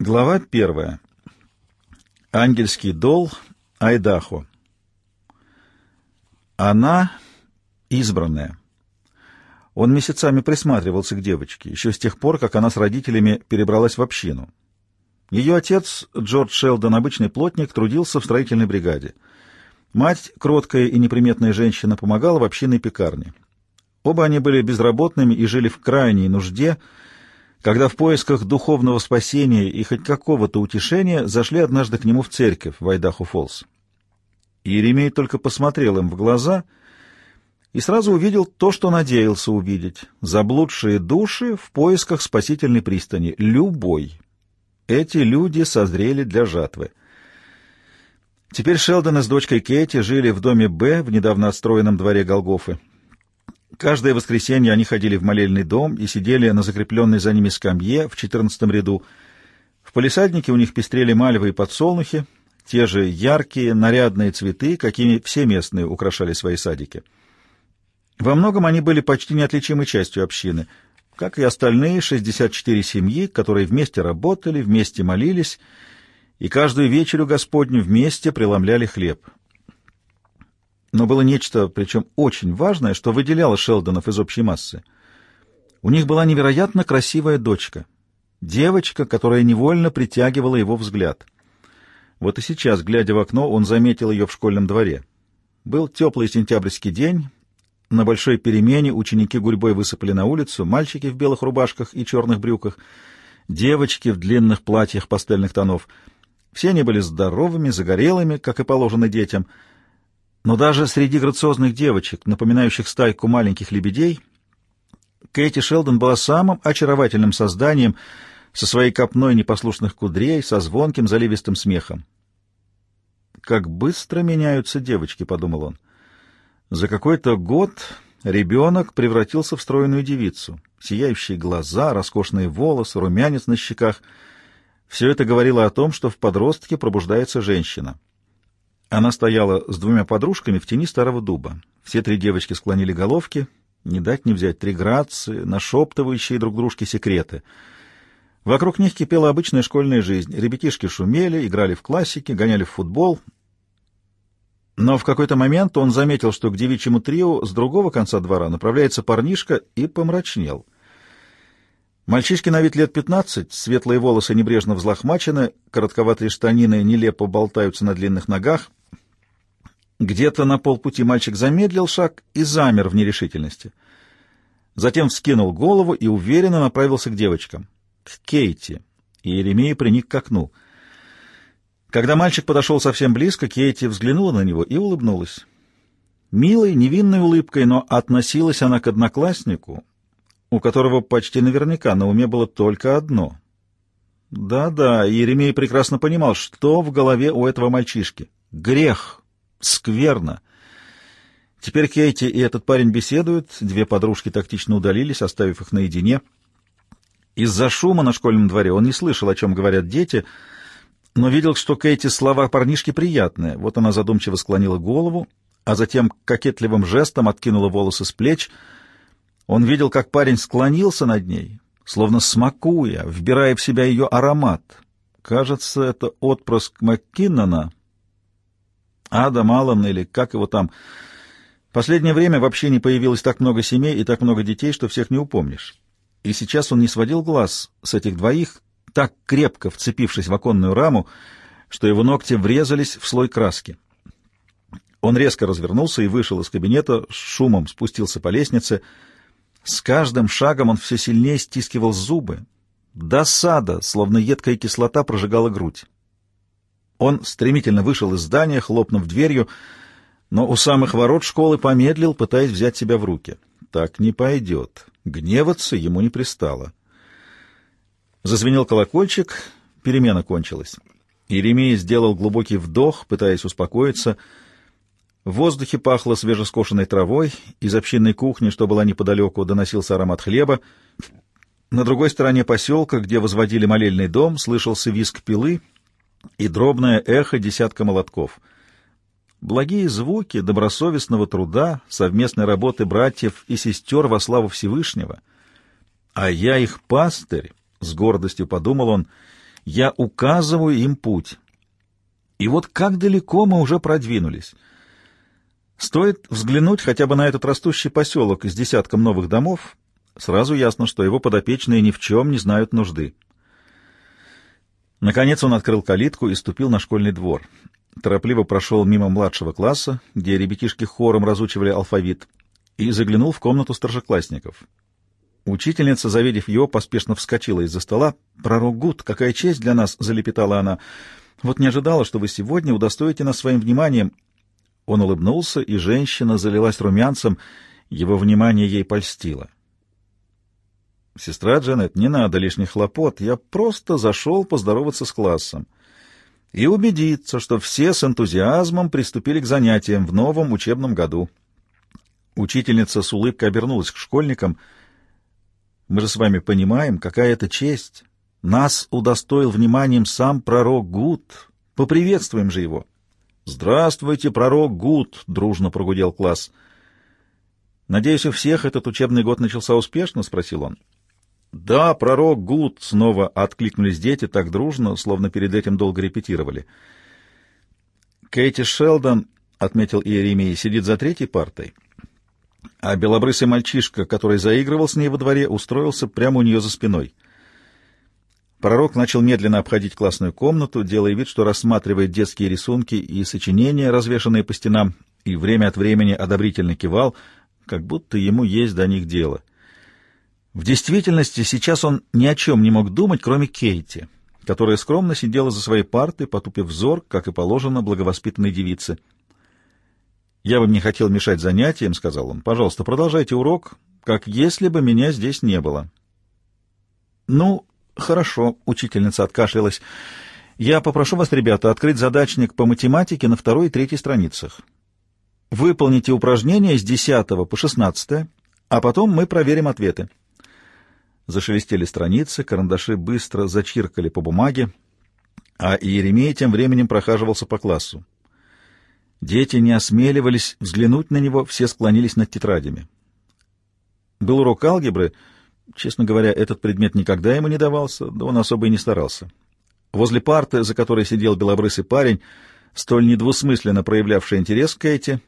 Глава первая. Ангельский дол, Айдахо. Она избранная. Он месяцами присматривался к девочке, еще с тех пор, как она с родителями перебралась в общину. Ее отец, Джордж Шелдон, обычный плотник, трудился в строительной бригаде. Мать, кроткая и неприметная женщина, помогала в общинной пекарне. Оба они были безработными и жили в крайней нужде — когда в поисках духовного спасения и хоть какого-то утешения зашли однажды к нему в церковь в Айдаху-Фоллс. Иеремей только посмотрел им в глаза и сразу увидел то, что надеялся увидеть — заблудшие души в поисках спасительной пристани, любой. Эти люди созрели для жатвы. Теперь Шелдон с дочкой Кейти жили в доме Б в недавно отстроенном дворе Голгофы. Каждое воскресенье они ходили в молельный дом и сидели на закрепленной за ними скамье в четырнадцатом ряду. В палисаднике у них пестрели мальвы и подсолнухи, те же яркие, нарядные цветы, какими все местные украшали свои садики. Во многом они были почти неотличимой частью общины, как и остальные 64 семьи, которые вместе работали, вместе молились и каждую вечерю Господню вместе преломляли хлеб. Но было нечто, причем очень важное, что выделяло Шелдонов из общей массы. У них была невероятно красивая дочка. Девочка, которая невольно притягивала его взгляд. Вот и сейчас, глядя в окно, он заметил ее в школьном дворе. Был теплый сентябрьский день. На большой перемене ученики гурьбой высыпали на улицу, мальчики в белых рубашках и черных брюках, девочки в длинных платьях пастельных тонов. Все они были здоровыми, загорелыми, как и положено детям — но даже среди грациозных девочек, напоминающих стайку маленьких лебедей, Кэти Шелдон была самым очаровательным созданием со своей копной непослушных кудрей, со звонким заливистым смехом. «Как быстро меняются девочки», — подумал он. «За какой-то год ребенок превратился в стройную девицу. Сияющие глаза, роскошные волосы, румянец на щеках — все это говорило о том, что в подростке пробуждается женщина». Она стояла с двумя подружками в тени старого дуба. Все три девочки склонили головки, не дать не взять три грации, нашептывающие друг дружке секреты. Вокруг них кипела обычная школьная жизнь. Ребятишки шумели, играли в классики, гоняли в футбол. Но в какой-то момент он заметил, что к девичьему трио с другого конца двора направляется парнишка и помрачнел. Мальчишки на вид лет пятнадцать, светлые волосы небрежно взлохмачены, коротковатые штанины нелепо болтаются на длинных ногах — где-то на полпути мальчик замедлил шаг и замер в нерешительности. Затем вскинул голову и уверенно направился к девочкам. К Кейти. И Еремей приник к окну. Когда мальчик подошел совсем близко, Кейти взглянула на него и улыбнулась. Милой, невинной улыбкой, но относилась она к однокласснику, у которого почти наверняка на уме было только одно. Да-да, Еремей прекрасно понимал, что в голове у этого мальчишки. Грех скверно. Теперь Кейти и этот парень беседуют, две подружки тактично удалились, оставив их наедине. Из-за шума на школьном дворе он не слышал, о чем говорят дети, но видел, что Кейти слова парнишки приятные. Вот она задумчиво склонила голову, а затем кокетливым жестом откинула волосы с плеч. Он видел, как парень склонился над ней, словно смакуя, вбирая в себя ее аромат. Кажется, это отпрыск Маккиннона, Адам Аллан или как его там. Последнее время вообще не появилось так много семей и так много детей, что всех не упомнишь. И сейчас он не сводил глаз с этих двоих, так крепко вцепившись в оконную раму, что его ногти врезались в слой краски. Он резко развернулся и вышел из кабинета, с шумом спустился по лестнице. С каждым шагом он все сильнее стискивал зубы. Досада, словно едкая кислота, прожигала грудь. Он стремительно вышел из здания, хлопнув дверью, но у самых ворот школы помедлил, пытаясь взять себя в руки. Так не пойдет. Гневаться ему не пристало. Зазвенел колокольчик, перемена кончилась. Еремей сделал глубокий вдох, пытаясь успокоиться. В воздухе пахло свежескошенной травой, из общинной кухни, что была неподалеку, доносился аромат хлеба. На другой стороне поселка, где возводили молельный дом, слышался визг пилы — и дробное эхо десятка молотков. Благие звуки добросовестного труда, совместной работы братьев и сестер во славу Всевышнего. А я их пастырь, — с гордостью подумал он, Я указываю им путь. И вот как далеко мы уже продвинулись. Стоит взглянуть хотя бы на этот растущий поселок с десятком новых домов, сразу ясно, что его подопечные ни в чем не знают нужды. Наконец он открыл калитку и ступил на школьный двор. Торопливо прошел мимо младшего класса, где ребятишки хором разучивали алфавит, и заглянул в комнату старшеклассников. Учительница, завидев его, поспешно вскочила из-за стола. «Пророк Гуд, какая честь для нас!» — залепетала она. «Вот не ожидала, что вы сегодня удостоите нас своим вниманием». Он улыбнулся, и женщина залилась румянцем. Его внимание ей польстило. «Сестра Джанет, не надо лишних хлопот. Я просто зашел поздороваться с классом и убедиться, что все с энтузиазмом приступили к занятиям в новом учебном году». Учительница с улыбкой обернулась к школьникам. «Мы же с вами понимаем, какая это честь. Нас удостоил вниманием сам пророк Гуд. Поприветствуем же его». «Здравствуйте, пророк Гуд!» — дружно прогудел класс. «Надеюсь, у всех этот учебный год начался успешно?» — спросил он. «Да, пророк Гуд!» — снова откликнулись дети так дружно, словно перед этим долго репетировали. «Кэти Шелдон», — отметил Иеремия, — «сидит за третьей партой, а белобрысый мальчишка, который заигрывал с ней во дворе, устроился прямо у нее за спиной». Пророк начал медленно обходить классную комнату, делая вид, что рассматривает детские рисунки и сочинения, развешанные по стенам, и время от времени одобрительно кивал, как будто ему есть до них дело. В действительности сейчас он ни о чем не мог думать, кроме Кейти, которая скромно сидела за своей партой, потупив взор, как и положено благовоспитанной девице. «Я бы не хотел мешать занятиям», — сказал он. «Пожалуйста, продолжайте урок, как если бы меня здесь не было». «Ну, хорошо», — учительница откашлялась. «Я попрошу вас, ребята, открыть задачник по математике на второй и третьей страницах. Выполните упражнения с десятого по шестнадцатое, а потом мы проверим ответы». Зашелестели страницы, карандаши быстро зачиркали по бумаге, а Иеремей тем временем прохаживался по классу. Дети не осмеливались взглянуть на него, все склонились над тетрадями. Был урок алгебры. Честно говоря, этот предмет никогда ему не давался, да он особо и не старался. Возле парты, за которой сидел белобрысый парень, столь недвусмысленно проявлявший интерес к Кэти,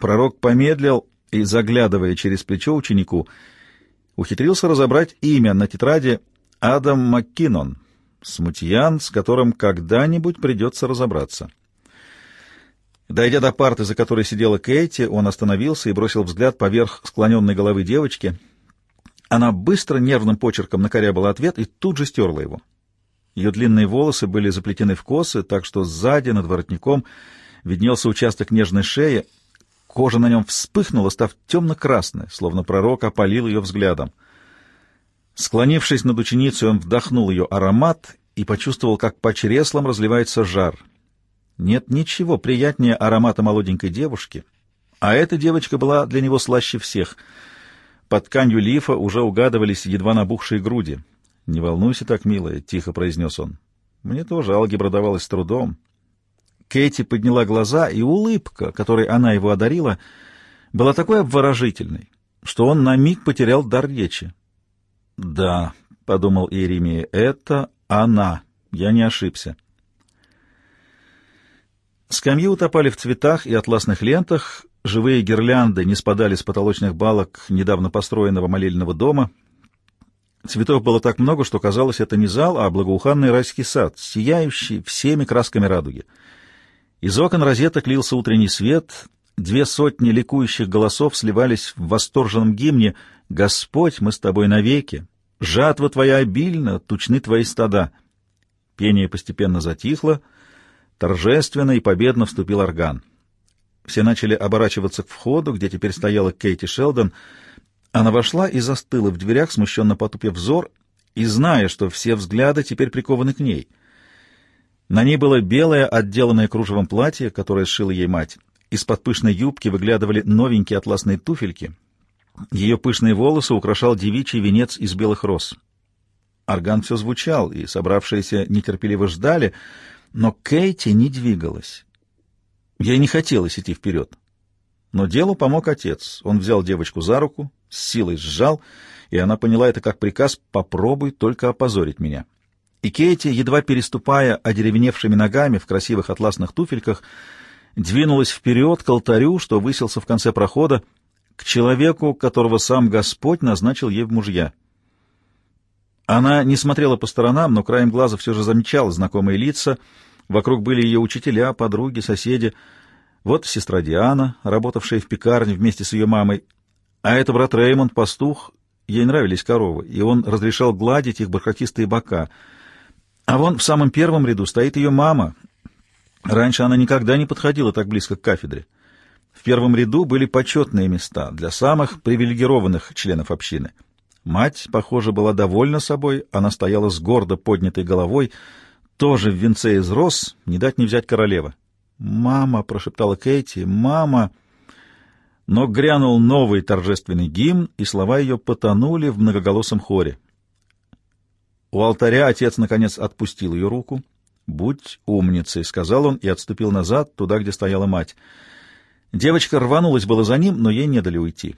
пророк помедлил и, заглядывая через плечо ученику, ухитрился разобрать имя на тетради Адам Маккинон, смутьян, с которым когда-нибудь придется разобраться. Дойдя до парты, за которой сидела Кэти, он остановился и бросил взгляд поверх склоненной головы девочки. Она быстро нервным почерком накорябала ответ и тут же стерла его. Ее длинные волосы были заплетены в косы, так что сзади, над воротником, виднелся участок нежной шеи, Кожа на нем вспыхнула, став темно-красной, словно пророк опалил ее взглядом. Склонившись над ученицей, он вдохнул ее аромат и почувствовал, как по чреслам разливается жар. Нет ничего приятнее аромата молоденькой девушки, а эта девочка была для него слаще всех. Под тканью лифа уже угадывались едва набухшие груди. «Не волнуйся так, милая», — тихо произнес он. «Мне тоже алгебра давалась с трудом». Кэти подняла глаза, и улыбка, которой она его одарила, была такой обворожительной, что он на миг потерял дар речи. «Да», — подумал Иеремия, — «это она. Я не ошибся». Скамьи утопали в цветах и атласных лентах, живые гирлянды не спадали с потолочных балок недавно построенного молельного дома. Цветов было так много, что казалось, это не зал, а благоуханный райский сад, сияющий всеми красками радуги. Из окон розеток лился утренний свет, две сотни ликующих голосов сливались в восторженном гимне «Господь, мы с тобой навеки! Жатва твоя обильна, тучны твои стада!» Пение постепенно затихло, торжественно и победно вступил орган. Все начали оборачиваться к входу, где теперь стояла Кейти Шелдон. Она вошла и застыла в дверях, смущенно потупив взор, и зная, что все взгляды теперь прикованы к ней — на ней было белое, отделанное кружевом платье, которое сшила ей мать. Из-под пышной юбки выглядывали новенькие атласные туфельки. Ее пышные волосы украшал девичий венец из белых роз. Орган все звучал, и собравшиеся нетерпеливо ждали, но Кейти не двигалась. Ей не хотелось идти вперед. Но делу помог отец. Он взял девочку за руку, с силой сжал, и она поняла это как приказ «попробуй только опозорить меня». И Кейти, едва переступая одеревеневшими ногами в красивых атласных туфельках, двинулась вперед к алтарю, что высился в конце прохода, к человеку, которого сам Господь назначил ей в мужья. Она не смотрела по сторонам, но краем глаза все же замечала знакомые лица. Вокруг были ее учителя, подруги, соседи. Вот сестра Диана, работавшая в пекарне вместе с ее мамой. А это брат Реймонд, пастух. Ей нравились коровы, и он разрешал гладить их бархатистые бока. А вон в самом первом ряду стоит ее мама. Раньше она никогда не подходила так близко к кафедре. В первом ряду были почетные места для самых привилегированных членов общины. Мать, похоже, была довольна собой, она стояла с гордо поднятой головой, тоже в венце из роз, не дать не взять королева. «Мама!» — прошептала Кейти. «Мама!» Но грянул новый торжественный гимн, и слова ее потонули в многоголосом хоре. У алтаря отец, наконец, отпустил ее руку. «Будь умницей», — сказал он и отступил назад, туда, где стояла мать. Девочка рванулась было за ним, но ей не дали уйти.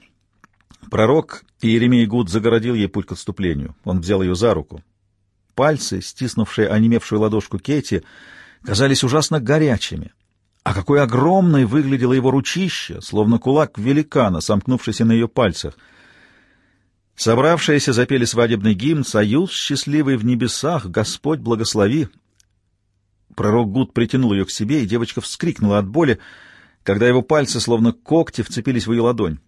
Пророк Иеремей Гуд загородил ей путь к отступлению. Он взял ее за руку. Пальцы, стиснувшие онемевшую ладошку Кети, казались ужасно горячими. А какой огромной выглядело его ручище, словно кулак великана, сомкнувшийся на ее пальцах. Собравшиеся запели свадебный гимн «Союз счастливый в небесах, Господь благослови». Пророк Гуд притянул ее к себе, и девочка вскрикнула от боли, когда его пальцы, словно когти, вцепились в ее ладонь.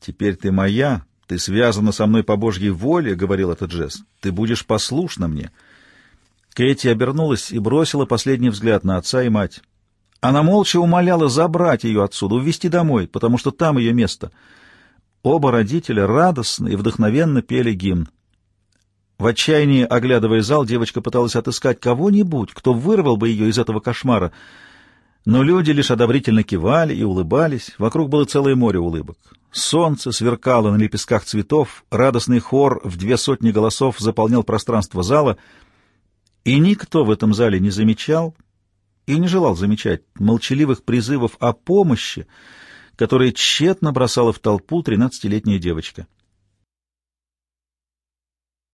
«Теперь ты моя, ты связана со мной по Божьей воле», — говорил этот жест. «Ты будешь послушна мне». Кэти обернулась и бросила последний взгляд на отца и мать. Она молча умоляла забрать ее отсюда, увезти домой, потому что там ее место. Оба родителя радостно и вдохновенно пели гимн. В отчаянии, оглядывая зал, девочка пыталась отыскать кого-нибудь, кто вырвал бы ее из этого кошмара — но люди лишь одобрительно кивали и улыбались, вокруг было целое море улыбок. Солнце сверкало на лепестках цветов, радостный хор в две сотни голосов заполнял пространство зала, и никто в этом зале не замечал и не желал замечать молчаливых призывов о помощи, которые тщетно бросала в толпу тринадцатилетняя девочка.